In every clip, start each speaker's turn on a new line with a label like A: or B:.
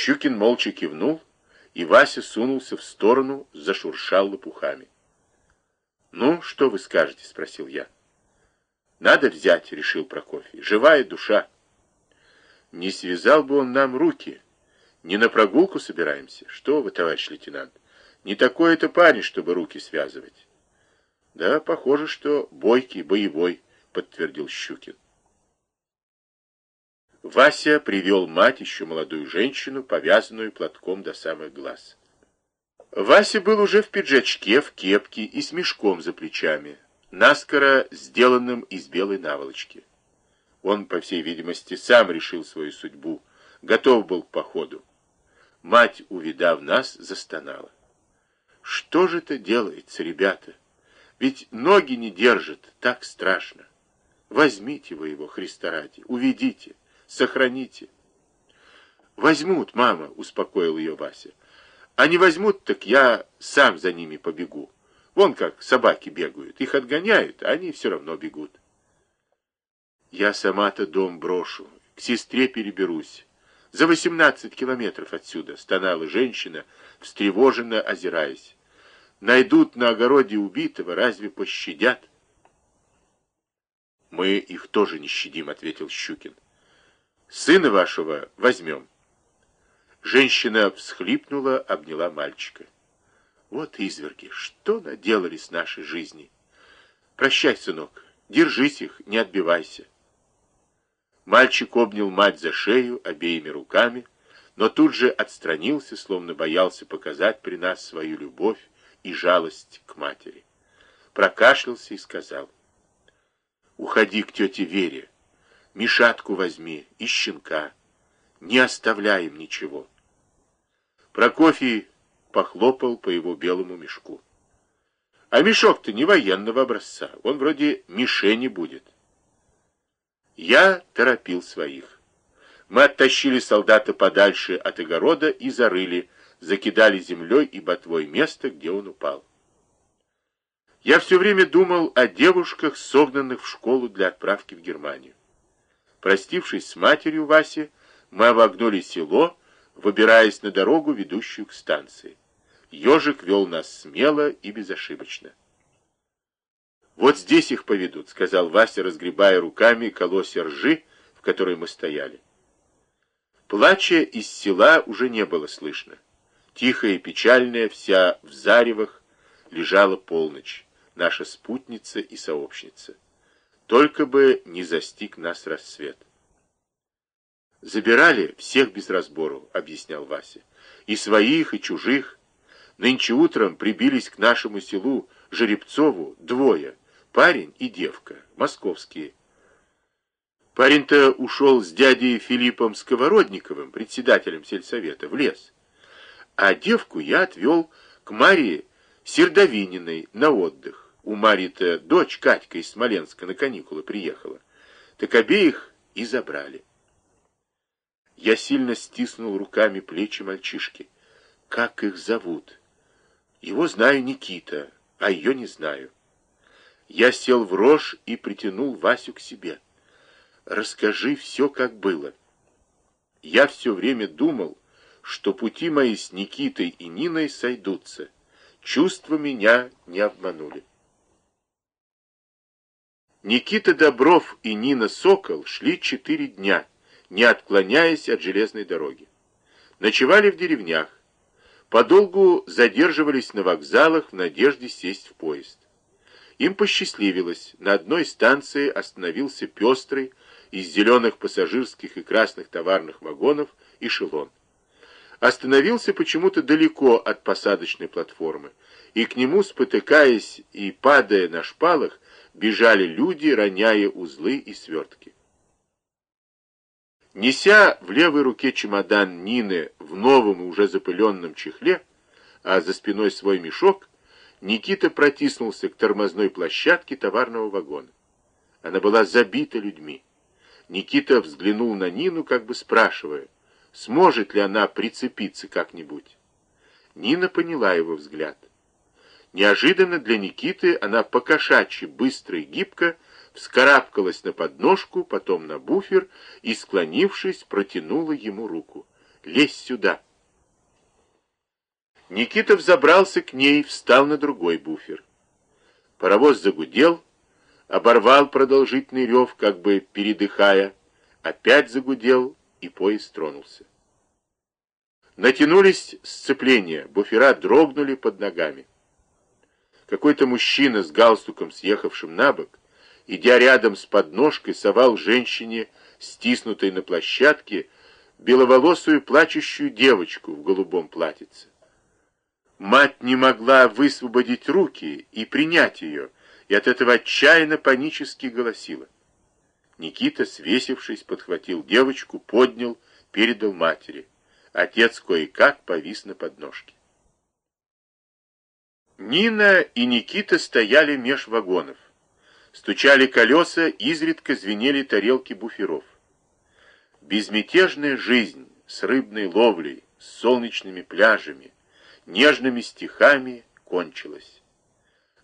A: Щукин молча кивнул, и Вася сунулся в сторону, зашуршал лопухами. «Ну, что вы скажете?» — спросил я. «Надо взять», — решил Прокофий. «Живая душа». «Не связал бы он нам руки. Не на прогулку собираемся. Что вы, товарищ лейтенант, не такой это парень, чтобы руки связывать». «Да, похоже, что бойкий, боевой», — подтвердил Щукин. Вася привел мать, еще молодую женщину, повязанную платком до самых глаз. Вася был уже в пиджачке, в кепке и с мешком за плечами, наскоро сделанным из белой наволочки. Он, по всей видимости, сам решил свою судьбу, готов был к походу. Мать, увидав нас, застонала. Что же это делается, ребята? Ведь ноги не держит, так страшно. Возьмите вы его, Христа ради, уведите, сохраните. Возьмут, мама, успокоил ее Вася. А не возьмут, так я сам за ними побегу. Вон как собаки бегают. Их отгоняют, а они все равно бегут. Я сама-то дом брошу, к сестре переберусь. За восемнадцать километров отсюда стонала женщина, встревоженно озираясь. Найдут на огороде убитого, разве пощадят? Мы их тоже не щадим, ответил Щукин. Сына вашего возьмем. Женщина всхлипнула, обняла мальчика. Вот изверги, что наделали с нашей жизни. Прощай, сынок, держись их, не отбивайся. Мальчик обнял мать за шею обеими руками, но тут же отстранился, словно боялся показать при нас свою любовь и жалость к матери. Прокашлялся и сказал, «Уходи к тете Вере, Мишатку возьми и щенка, не оставляем ничего». Прокофий похлопал по его белому мешку. А мешок-то не военного образца, он вроде мишени будет. Я торопил своих. Мы оттащили солдата подальше от огорода и зарыли, закидали землей и ботвой место, где он упал. Я все время думал о девушках, согнанных в школу для отправки в Германию. Простившись с матерью Васи, мы обогнули село, выбираясь на дорогу, ведущую к станции. Ежик вел нас смело и безошибочно. «Вот здесь их поведут», — сказал Вася, разгребая руками колосья ржи, в которой мы стояли. Плача из села уже не было слышно. Тихая и печальная, вся в заревах, лежала полночь, наша спутница и сообщница. Только бы не застиг нас рассвет. Забирали всех без разбору, объяснял Вася. И своих, и чужих. Нынче утром прибились к нашему селу Жеребцову двое, парень и девка, московские. Парень-то ушел с дядей Филиппом Сковородниковым, председателем сельсовета, в лес. А девку я отвел к Марии Сердовининой на отдых. У Марии-то дочь Катька из Смоленска на каникулы приехала. Так обеих и забрали. Я сильно стиснул руками плечи мальчишки. Как их зовут? Его знаю Никита, а ее не знаю. Я сел в рожь и притянул Васю к себе. Расскажи все, как было. Я все время думал, что пути мои с Никитой и Ниной сойдутся. Чувства меня не обманули. Никита Добров и Нина Сокол шли четыре дня не отклоняясь от железной дороги. Ночевали в деревнях, подолгу задерживались на вокзалах в надежде сесть в поезд. Им посчастливилось, на одной станции остановился пестрый из зеленых пассажирских и красных товарных вагонов эшелон. Остановился почему-то далеко от посадочной платформы, и к нему, спотыкаясь и падая на шпалах, бежали люди, роняя узлы и свертки. Неся в левой руке чемодан Нины в новом и уже запыленном чехле, а за спиной свой мешок, Никита протиснулся к тормозной площадке товарного вагона. Она была забита людьми. Никита взглянул на Нину, как бы спрашивая, сможет ли она прицепиться как-нибудь. Нина поняла его взгляд. Неожиданно для Никиты она покошачьи быстро и гибко вскарабкалась на подножку, потом на буфер и, склонившись, протянула ему руку. лезь сюда!» Никита взобрался к ней, встал на другой буфер. Паровоз загудел, оборвал продолжительный рев, как бы передыхая, опять загудел, и поезд тронулся. Натянулись сцепления, буфера дрогнули под ногами. Какой-то мужчина с галстуком, съехавшим на бок, идя рядом с подножкой, совал женщине, стиснутой на площадке, беловолосую плачущую девочку в голубом платьице. Мать не могла высвободить руки и принять ее, и от этого отчаянно панически голосила. Никита, свесившись, подхватил девочку, поднял, передал матери. Отец кое-как повис на подножке. Нина и Никита стояли меж вагонов. Стучали колеса, изредка звенели тарелки буферов. Безмятежная жизнь с рыбной ловлей, с солнечными пляжами, нежными стихами кончилась.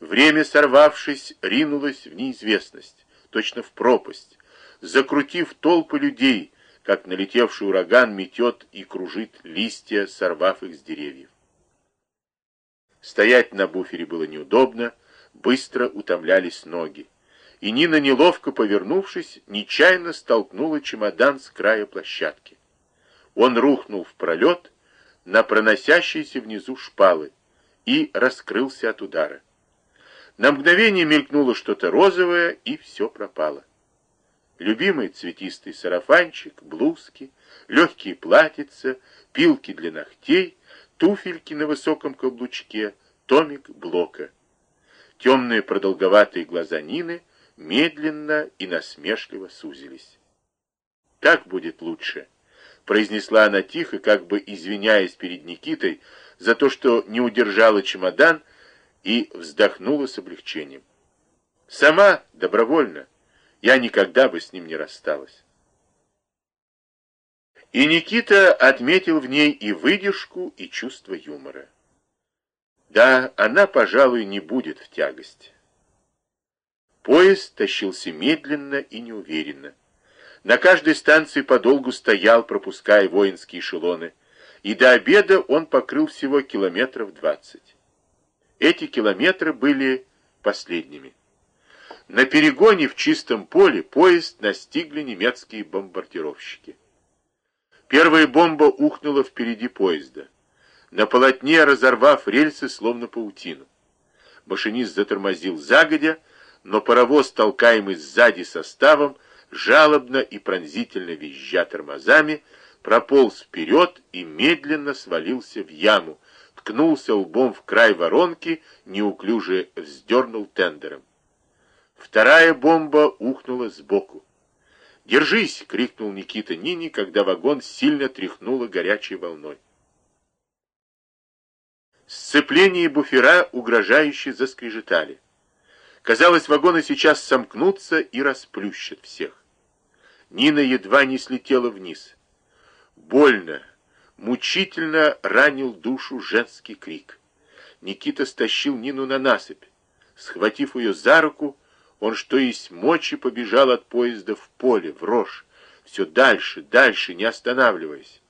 A: Время, сорвавшись, ринулось в неизвестность, точно в пропасть, закрутив толпы людей, как налетевший ураган метет и кружит листья, сорвав их с деревьев. Стоять на буфере было неудобно, быстро утомлялись ноги, и Нина, неловко повернувшись, нечаянно столкнула чемодан с края площадки. Он рухнул в пролет, на проносящиеся внизу шпалы и раскрылся от удара. На мгновение мелькнуло что-то розовое, и все пропало. Любимый цветистый сарафанчик, блузки, легкие платьица, пилки для ногтей, туфельки на высоком каблучке, томик блока. Темные продолговатые глаза Нины медленно и насмешливо сузились. Так будет лучше произнесла она тихо, как бы извиняясь перед Никитой за то, что не удержала чемодан, и вздохнула с облегчением. Сама, добровольно, я никогда бы с ним не рассталась. И Никита отметил в ней и выдержку, и чувство юмора. Да, она, пожалуй, не будет в тягость. Поезд тащился медленно и неуверенно. На каждой станции подолгу стоял, пропуская воинские эшелоны, и до обеда он покрыл всего километров двадцать. Эти километры были последними. На перегоне в чистом поле поезд настигли немецкие бомбардировщики. Первая бомба ухнула впереди поезда, на полотне разорвав рельсы, словно паутину. Машинист затормозил загодя, но паровоз, толкаемый сзади составом, жалобно и пронзительно визжа тормозами, прополз вперед и медленно свалился в яму, ткнулся лбом в край воронки, неуклюже вздернул тендером. Вторая бомба ухнула сбоку. «Держись!» — крикнул Никита Нине, когда вагон сильно тряхнуло горячей волной. Сцепление буфера угрожающе заскрежетали. Казалось, вагоны сейчас сомкнутся и расплющат всех. Нина едва не слетела вниз. Больно, мучительно ранил душу женский крик. Никита стащил Нину на насыпь. Схватив ее за руку, он что есть мочи побежал от поезда в поле, в рожь, все дальше, дальше, не останавливаясь.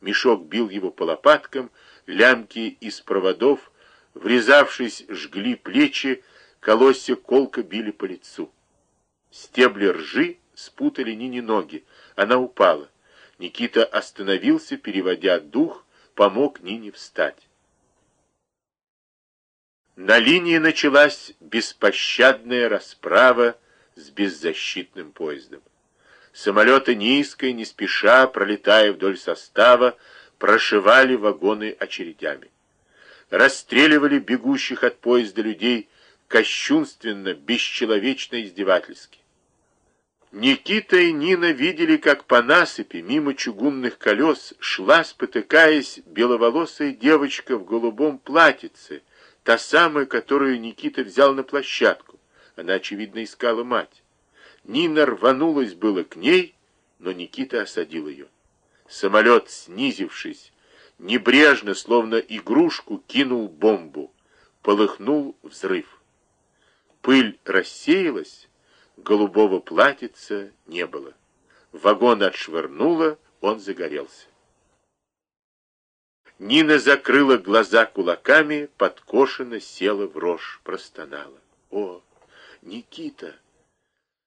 A: Мешок бил его по лопаткам, лямки из проводов, врезавшись, жгли плечи, колосья колка били по лицу. Стебли ржи спутали Нине ноги. Она упала. Никита остановился, переводя дух, помог Нине встать. На линии началась беспощадная расправа с беззащитным поездом. Самолеты низко и не спеша, пролетая вдоль состава, прошивали вагоны очередями. Расстреливали бегущих от поезда людей кощунственно, бесчеловечно издевательски. Никита и Нина видели, как по насыпи, мимо чугунных колес, шла, спотыкаясь, беловолосая девочка в голубом платьице, та самая, которую Никита взял на площадку. Она, очевидно, искала мать. Нина рванулась было к ней, но Никита осадил ее. Самолет, снизившись, небрежно, словно игрушку, кинул бомбу. Полыхнул взрыв. Пыль рассеялась, голубого платьица не было. Вагон отшвырнуло, он загорелся. Нина закрыла глаза кулаками, подкошенно села в рожь, простонала. «О, Никита!»